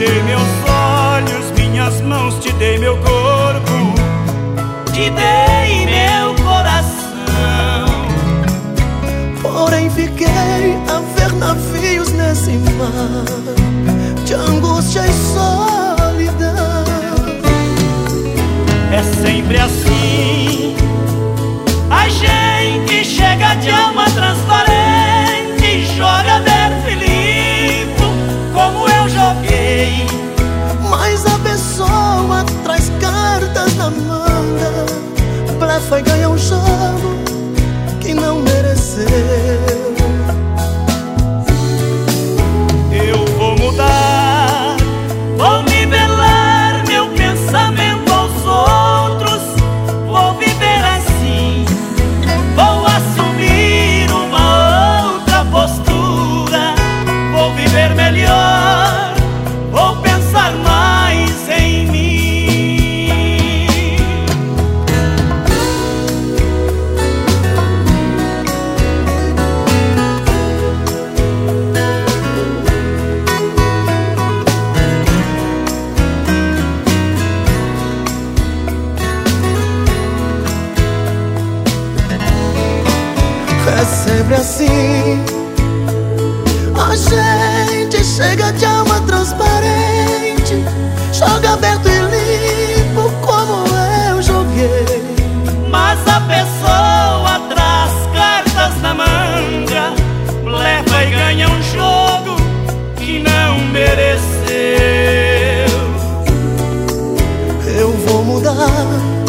dei meus olhos, minhas mãos, te dei meu corpo, te dei meu coração. Porém, fiquei a ver navios nesse mar de angústia e solidão. É sempre assim. A gente chega de alma transparente Vai ganhar um jogo que não mereceu. assim. A gente chega de alma transparente, joga aberto e limpo como eu joguei. Mas a pessoa traz cartas na manga, leva e ganha um jogo que não mereceu. Eu vou mudar.